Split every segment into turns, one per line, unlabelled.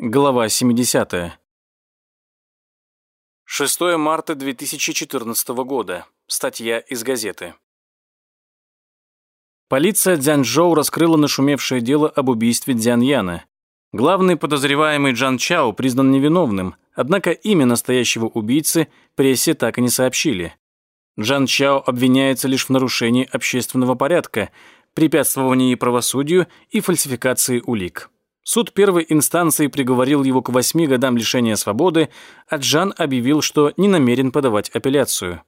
Глава 70. 6 марта 2014 года. Статья из газеты. Полиция Дзянчжоу раскрыла нашумевшее дело об убийстве Дзяньяна. Главный подозреваемый Джан Чао признан невиновным, однако имя настоящего убийцы прессе так и не сообщили. Джан Чао обвиняется лишь в нарушении общественного порядка, препятствовании правосудию и фальсификации улик. Суд первой инстанции приговорил его к восьми годам лишения свободы, а Джан объявил, что не намерен подавать апелляцию.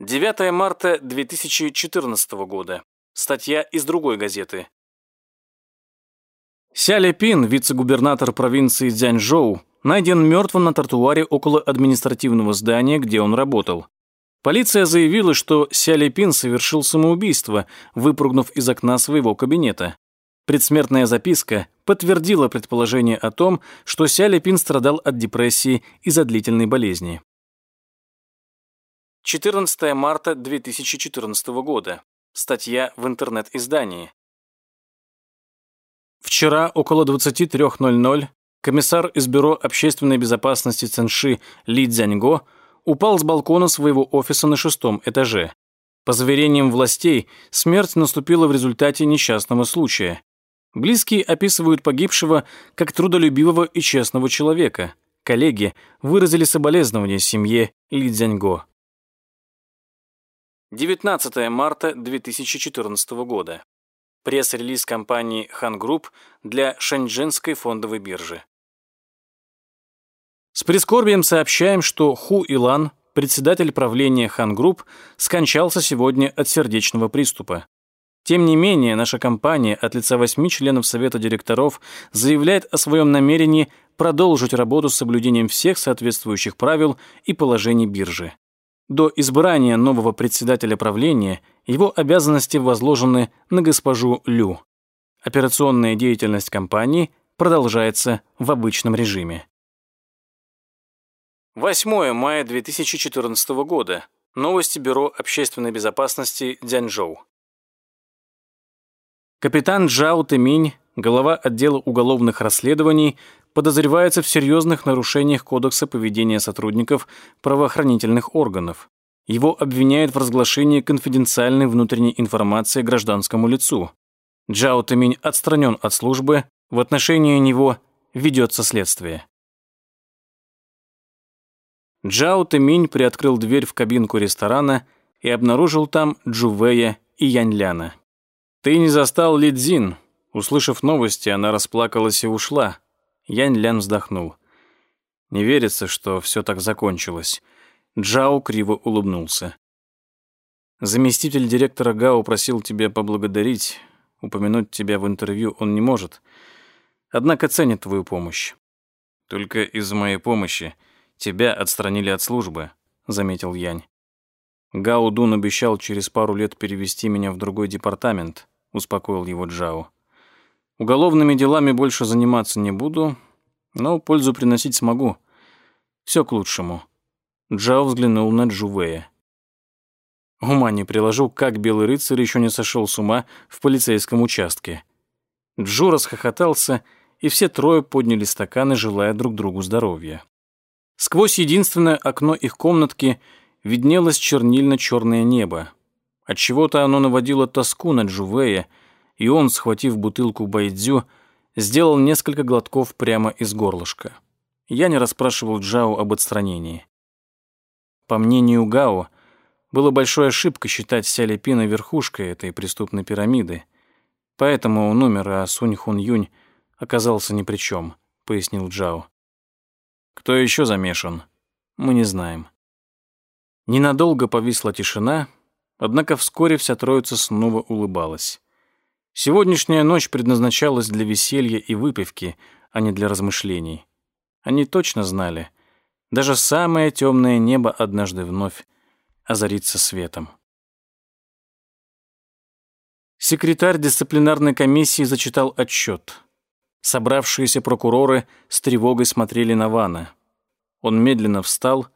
9 марта 2014 года. Статья из другой газеты. Ся Лепин, вице-губернатор провинции Цзяньжоу, найден мертвым на тротуаре около административного здания, где он работал. Полиция заявила, что Ся Лепин совершил самоубийство, выпрыгнув из окна своего кабинета. Предсмертная записка подтвердила предположение о том, что Ся Лепин страдал от депрессии из-за длительной болезни. 14 марта 2014 года. Статья в интернет-издании. Вчера около 23.00 комиссар из Бюро общественной безопасности Цэнши Ли Цзяньго упал с балкона своего офиса на шестом этаже. По заверениям властей, смерть наступила в результате несчастного случая. Близкие описывают погибшего как трудолюбивого и честного человека. Коллеги выразили соболезнования семье Ли Цзяньго. 19 марта 2014 года. Пресс-релиз компании Han Group для Шэньчжэнской фондовой биржи. С прискорбием сообщаем, что Ху Илан, председатель правления Han Group, скончался сегодня от сердечного приступа. Тем не менее, наша компания от лица восьми членов Совета директоров заявляет о своем намерении продолжить работу с соблюдением всех соответствующих правил и положений биржи. До избрания нового председателя правления его обязанности возложены на госпожу Лю. Операционная деятельность компании продолжается в обычном режиме. 8 мая 2014 года. Новости Бюро общественной безопасности Дзяньчжоу. Капитан Джао Тэминь, глава отдела уголовных расследований, подозревается в серьезных нарушениях Кодекса поведения сотрудников правоохранительных органов. Его обвиняют в разглашении конфиденциальной внутренней информации гражданскому лицу. Джао Тэминь отстранен от службы, в отношении него ведется следствие. Джао Тэминь приоткрыл дверь в кабинку ресторана и обнаружил там Джувея и Яньляна. «Ты не застал Лидзин». Услышав новости, она расплакалась и ушла. Янь Лян вздохнул. Не верится, что все так закончилось. Джао криво улыбнулся. Заместитель директора Гао просил тебя поблагодарить. Упомянуть тебя в интервью он не может. Однако ценит твою помощь. Только из-за моей помощи тебя отстранили от службы, заметил Янь. Гао Дун обещал через пару лет перевести меня в другой департамент успокоил его Джао. Уголовными делами больше заниматься не буду, но пользу приносить смогу. Все к лучшему. Джао взглянул на Джувея. Ума не приложу, как белый рыцарь еще не сошел с ума в полицейском участке. Джу расхохотался, и все трое подняли стаканы, желая друг другу здоровья. Сквозь единственное окно их комнатки виднелось чернильно-черное небо. Отчего-то оно наводило тоску на Джувея, и он, схватив бутылку байдзю, сделал несколько глотков прямо из горлышка. Я не расспрашивал Джао об отстранении. По мнению Гао, было большой ошибкой считать Сяляпина верхушкой этой преступной пирамиды. Поэтому он умер, а Сунь Хун Юнь оказался ни при чем, пояснил Джао. Кто еще замешан? Мы не знаем. Ненадолго повисла тишина, Однако вскоре вся троица снова улыбалась. Сегодняшняя ночь предназначалась для веселья и выпивки, а не для размышлений. Они точно знали, даже самое темное небо однажды вновь озарится светом. Секретарь дисциплинарной комиссии зачитал отчет. Собравшиеся прокуроры с тревогой смотрели на Вана. Он медленно встал,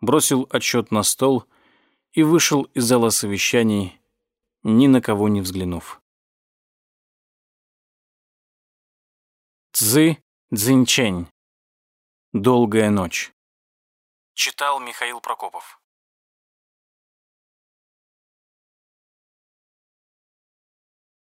бросил отчет на стол — и вышел из зала совещаний, ни на кого не взглянув. Цзы Цзиньчень. Долгая ночь. Читал Михаил Прокопов.